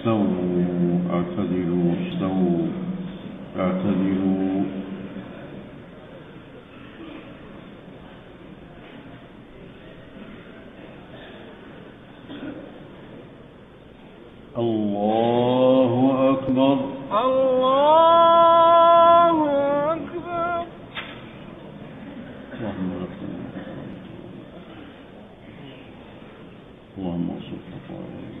استووا اعتدلوا استووا اعتدلوا. الله أكبر. الله أكبر. اللهم لك. اللهم اغفر خطاياي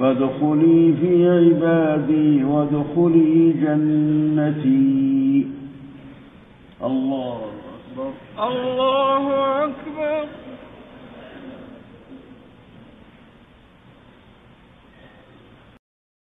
فادخلي في عبادي وادخلي جنتي. الله أكبر. الله أكبر.